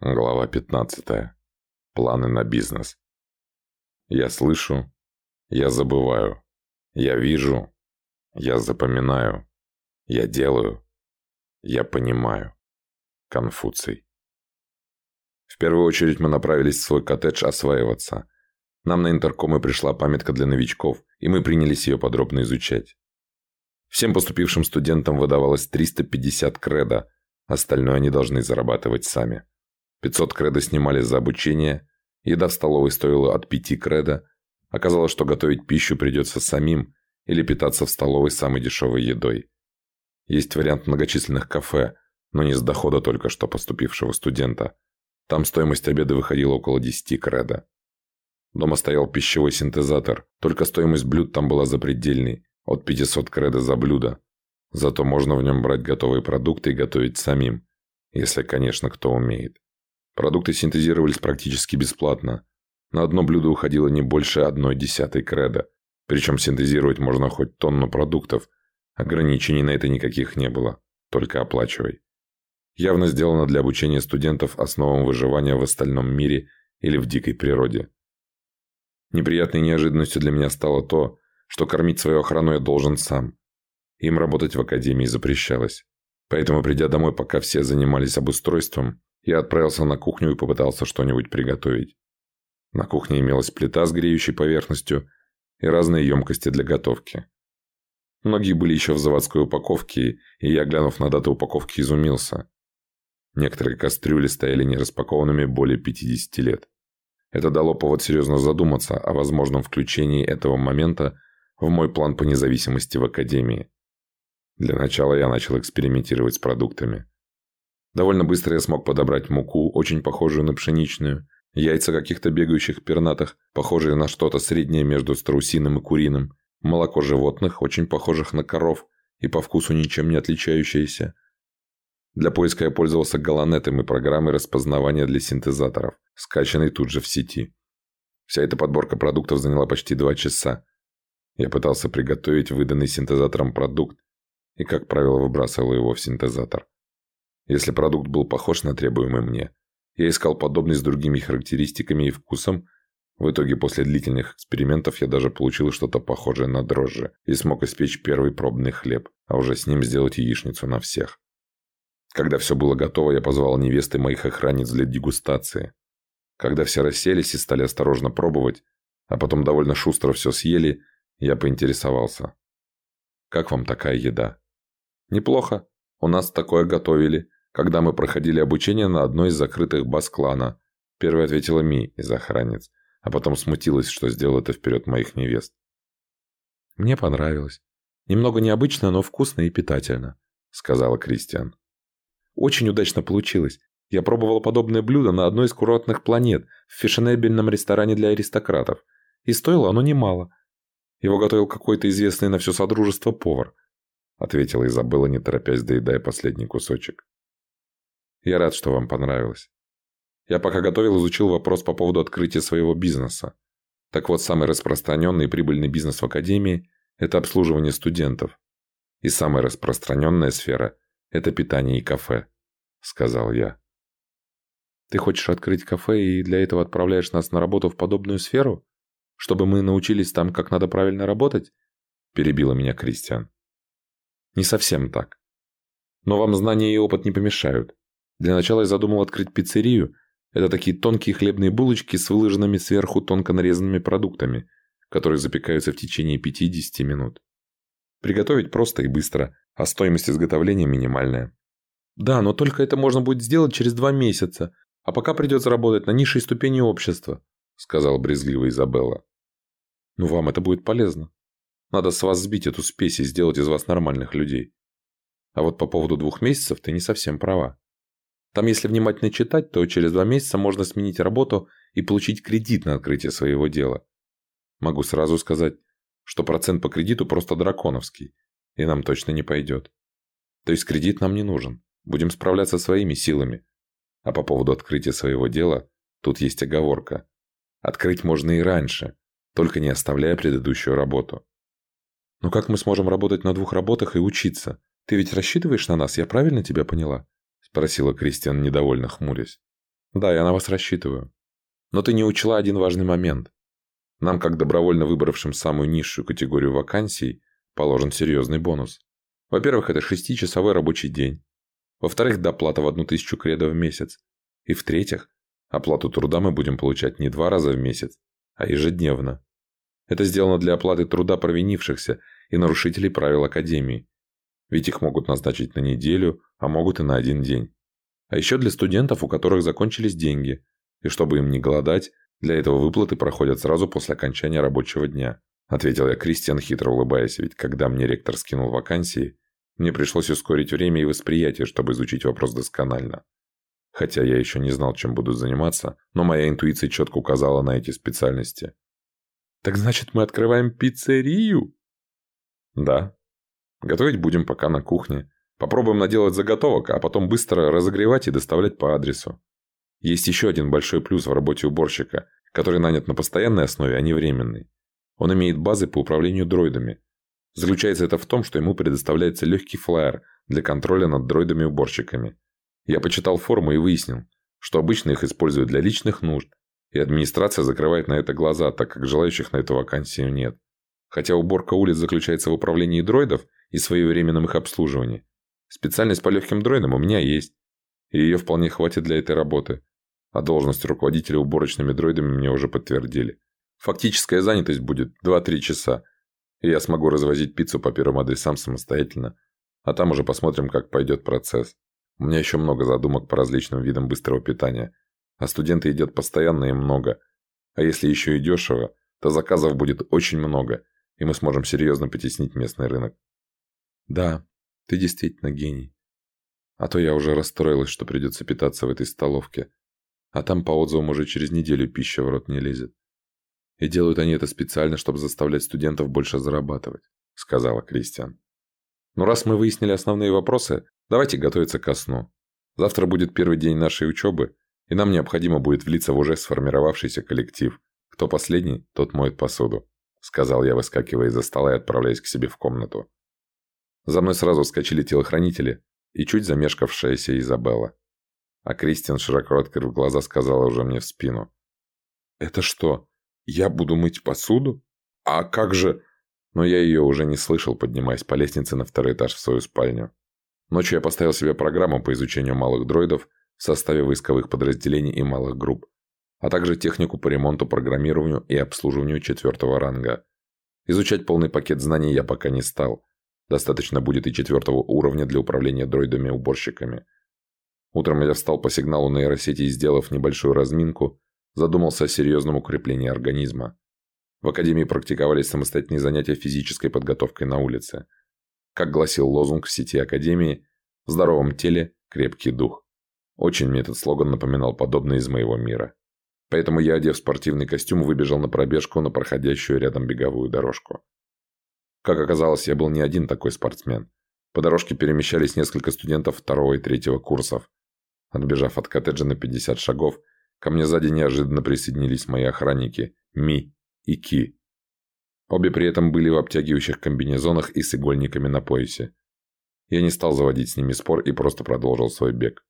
Глава 15. Планы на бизнес. Я слышу, я забываю, я вижу, я запоминаю, я делаю, я понимаю. Конфуций. В первую очередь мы направились в свой коттедж осваиваться. Нам на интеркомы пришла памятка для новичков, и мы принялись ее подробно изучать. Всем поступившим студентам выдавалось 350 кредо, остальное они должны зарабатывать сами. 500 кредо снимали за обучение, еда в столовой стоила от 5 кредо, оказалось, что готовить пищу придется самим или питаться в столовой самой дешевой едой. Есть вариант многочисленных кафе, но не с дохода только что поступившего студента. Там стоимость обеда выходила около 10 кредо. Дома стоял пищевой синтезатор, только стоимость блюд там была запредельной, от 500 кредо за блюдо. Зато можно в нем брать готовые продукты и готовить самим, если, конечно, кто умеет. Продукты синтезировались практически бесплатно. На одно блюдо уходило не больше одной десятой кредо. Причем синтезировать можно хоть тонну продуктов. Ограничений на это никаких не было. Только оплачивай. Явно сделано для обучения студентов основам выживания в остальном мире или в дикой природе. Неприятной неожиданностью для меня стало то, что кормить свою охрану я должен сам. Им работать в академии запрещалось. Поэтому, придя домой, пока все занимались обустройством, я отправился на кухню и попытался что-нибудь приготовить. На кухне имелась плита с греющей поверхностью и разные емкости для готовки. Многие были еще в заводской упаковке, и я, глянув на дату упаковки, изумился. Некоторые кастрюли стояли нераспакованными более 50 лет. Это дало повод серьезно задуматься о возможном включении этого момента в мой план по независимости в Академии. Для начала я начал экспериментировать с продуктами. Довольно быстро я смог подобрать муку, очень похожую на пшеничную, яйца каких-то бегающих пернатых, похожие на что-то среднее между страусиным и куриным, молоко животных, очень похожих на коров и по вкусу ничем не отличающееся. Для поиска я пользовался галанетом и программой распознавания для синтезаторов, скачанной тут же в сети. Вся эта подборка продуктов заняла почти два часа. Я пытался приготовить выданный синтезатором продукт и, как правило, выбрасывал его в синтезатор. Если продукт был похож на требуемый мне, я искал подобный с другими характеристиками и вкусом. В итоге, после длительных экспериментов, я даже получил что-то похожее на дрожжи и смог испечь первый пробный хлеб, а уже с ним сделать яичницу на всех. Когда все было готово, я позвал невесты моих охранниц для дегустации. Когда все расселись и стали осторожно пробовать, а потом довольно шустро все съели, я поинтересовался. «Как вам такая еда?» «Неплохо. У нас такое готовили когда мы проходили обучение на одной из закрытых баз клана. Первой ответила Ми из охранниц, а потом смутилась, что сделал это вперед моих невест. «Мне понравилось. Немного необычно, но вкусно и питательно», — сказала Кристиан. «Очень удачно получилось. Я пробовала подобное блюдо на одной из курортных планет в фешенебельном ресторане для аристократов. И стоило оно немало. Его готовил какой-то известный на все содружество повар», — ответила Изабелла, не торопясь доедая последний кусочек. Я рад, что вам понравилось. Я пока готовил, изучил вопрос по поводу открытия своего бизнеса. Так вот, самый распространенный и прибыльный бизнес в Академии – это обслуживание студентов. И самая распространенная сфера – это питание и кафе, сказал я. Ты хочешь открыть кафе и для этого отправляешь нас на работу в подобную сферу? Чтобы мы научились там, как надо правильно работать? Перебила меня Кристиан. Не совсем так. Но вам знания и опыт не помешают. Для начала я задумал открыть пиццерию. Это такие тонкие хлебные булочки с выложенными сверху тонко нарезанными продуктами, которые запекаются в течение 50 минут. Приготовить просто и быстро, а стоимость изготовления минимальная. Да, но только это можно будет сделать через два месяца, а пока придется работать на низшей ступени общества, сказала брезгливая Изабелла. Ну вам это будет полезно. Надо с вас сбить эту спесь и сделать из вас нормальных людей. А вот по поводу двух месяцев ты не совсем права. Там, если внимательно читать, то через два месяца можно сменить работу и получить кредит на открытие своего дела. Могу сразу сказать, что процент по кредиту просто драконовский, и нам точно не пойдет. То есть кредит нам не нужен, будем справляться своими силами. А по поводу открытия своего дела, тут есть оговорка. Открыть можно и раньше, только не оставляя предыдущую работу. Но как мы сможем работать на двух работах и учиться? Ты ведь рассчитываешь на нас, я правильно тебя поняла? Спросила Кристиан, недовольно хмурясь. Да, я на вас рассчитываю. Но ты не учла один важный момент. Нам, как добровольно выбравшим самую низшую категорию вакансий, положен серьезный бонус. Во-первых, это шестичасовой рабочий день. Во-вторых, доплата в одну тысячу кредов в месяц. И в-третьих, оплату труда мы будем получать не два раза в месяц, а ежедневно. Это сделано для оплаты труда провинившихся и нарушителей правил Академии. Ведь их могут назначить на неделю, а могут и на один день. А еще для студентов, у которых закончились деньги. И чтобы им не голодать, для этого выплаты проходят сразу после окончания рабочего дня. Ответил я Кристиан, хитро улыбаясь, ведь когда мне ректор скинул вакансии, мне пришлось ускорить время и восприятие, чтобы изучить вопрос досконально. Хотя я еще не знал, чем буду заниматься, но моя интуиция четко указала на эти специальности. «Так значит, мы открываем пиццерию?» «Да. Готовить будем пока на кухне. Попробуем наделать заготовок, а потом быстро разогревать и доставлять по адресу. Есть еще один большой плюс в работе уборщика, который нанят на постоянной основе, а не временной. Он имеет базы по управлению дроидами. Заключается это в том, что ему предоставляется легкий флайер для контроля над дроидами-уборщиками. Я почитал форумы и выяснил, что обычно их используют для личных нужд, и администрация закрывает на это глаза, так как желающих на эту вакансию нет. Хотя уборка улиц заключается в управлении дроидов и своевременном их обслуживании, Специальность по легким дроидам у меня есть, и ее вполне хватит для этой работы. А должность руководителя уборочными дроидами мне уже подтвердили. Фактическая занятость будет 2-3 часа, и я смогу развозить пиццу по первым адресам самостоятельно, а там уже посмотрим, как пойдет процесс. У меня еще много задумок по различным видам быстрого питания, а студенты едят постоянно и много. А если еще и дешево, то заказов будет очень много, и мы сможем серьезно потеснить местный рынок. Да, ты действительно гений. А то я уже расстроилась, что придется питаться в этой столовке. А там по отзывам уже через неделю пища в рот не лезет. И делают они это специально, чтобы заставлять студентов больше зарабатывать, сказала Кристиан. Ну раз мы выяснили основные вопросы, давайте готовиться ко сну. Завтра будет первый день нашей учебы, и нам необходимо будет влиться в уже сформировавшийся коллектив. Кто последний, тот моет посуду, сказал я, выскакивая из-за стола и отправляясь к себе в комнату. За мной сразу вскочили телохранители и чуть замешкавшаяся Изабелла. А Кристиан, широко открыв глаза, сказала уже мне в спину. «Это что, я буду мыть посуду? А как же...» Но я ее уже не слышал, поднимаясь по лестнице на второй этаж в свою спальню. Ночью я поставил себе программу по изучению малых дроидов в составе войсковых подразделений и малых групп, а также технику по ремонту, программированию и обслуживанию четвертого ранга. Изучать полный пакет знаний я пока не стал, Достаточно будет и четвертого уровня для управления дроидами-уборщиками. Утром я встал по сигналу нейросети и, сделав небольшую разминку, задумался о серьезном укреплении организма. В академии практиковались самостоятельные занятия физической подготовкой на улице. Как гласил лозунг в сети академии «В здоровом теле крепкий дух». Очень мне этот слоган напоминал подобное из моего мира. Поэтому я, одев спортивный костюм, выбежал на пробежку на проходящую рядом беговую дорожку. Как оказалось, я был не один такой спортсмен. По дорожке перемещались несколько студентов второго и третьего курсов. Отбежав от коттеджа на 50 шагов, ко мне сзади неожиданно присоединились мои охранники Ми и Ки. Обе при этом были в обтягивающих комбинезонах и с игольниками на поясе. Я не стал заводить с ними спор и просто продолжил свой бег.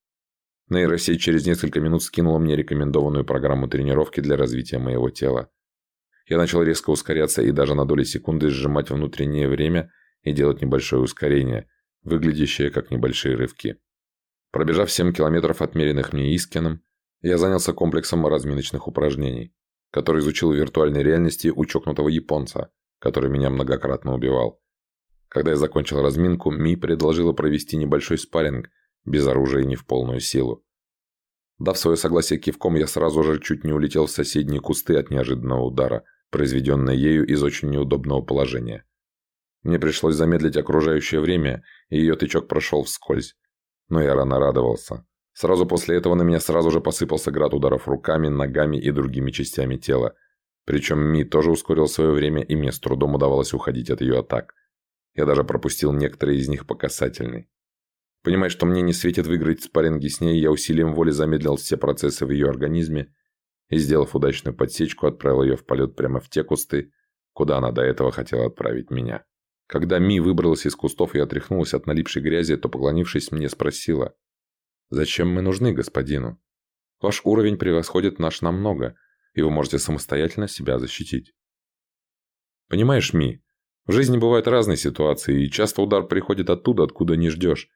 Нейросеть через несколько минут скинула мне рекомендованную программу тренировки для развития моего тела. Я начал резко ускоряться и даже на доли секунды сжимать внутреннее время и делать небольшое ускорение, выглядящее как небольшие рывки. Пробежав 7 километров отмеренных мне Искином, я занялся комплексом разминочных упражнений, который изучил в виртуальной реальности у чокнутого японца, который меня многократно убивал. Когда я закончил разминку, Ми предложила провести небольшой спарринг, без оружия и не в полную силу. Дав свое согласие кивком, я сразу же чуть не улетел в соседние кусты от неожиданного удара – произведенное ею из очень неудобного положения. Мне пришлось замедлить окружающее время, и ее тычок прошел вскользь. Но я рано радовался. Сразу после этого на меня сразу же посыпался град ударов руками, ногами и другими частями тела. Причем Ми тоже ускорил свое время, и мне с трудом удавалось уходить от ее атак. Я даже пропустил некоторые из них по касательной. Понимая, что мне не светит выиграть спарринги с ней, я усилием воли замедлил все процессы в ее организме и, сделав удачную подсечку, отправил ее в полет прямо в те кусты, куда она до этого хотела отправить меня. Когда Ми выбралась из кустов и отряхнулась от налипшей грязи, то, поклонившись мне, спросила, «Зачем мы нужны господину?» Ваш уровень превосходит наш намного, и вы можете самостоятельно себя защитить. Понимаешь, Ми, в жизни бывают разные ситуации, и часто удар приходит оттуда, откуда не ждешь.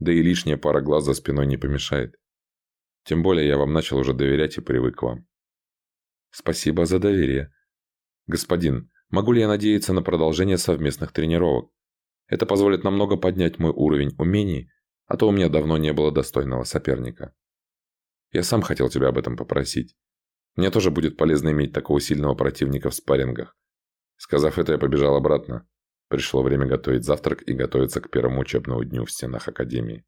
Да и лишняя пара глаз за спиной не помешает. Тем более я вам начал уже доверять и привык к вам. Спасибо за доверие. Господин, могу ли я надеяться на продолжение совместных тренировок? Это позволит намного поднять мой уровень умений, а то у меня давно не было достойного соперника. Я сам хотел тебя об этом попросить. Мне тоже будет полезно иметь такого сильного противника в спаррингах. Сказав это, я побежал обратно. Пришло время готовить завтрак и готовиться к первому учебному дню в стенах Академии.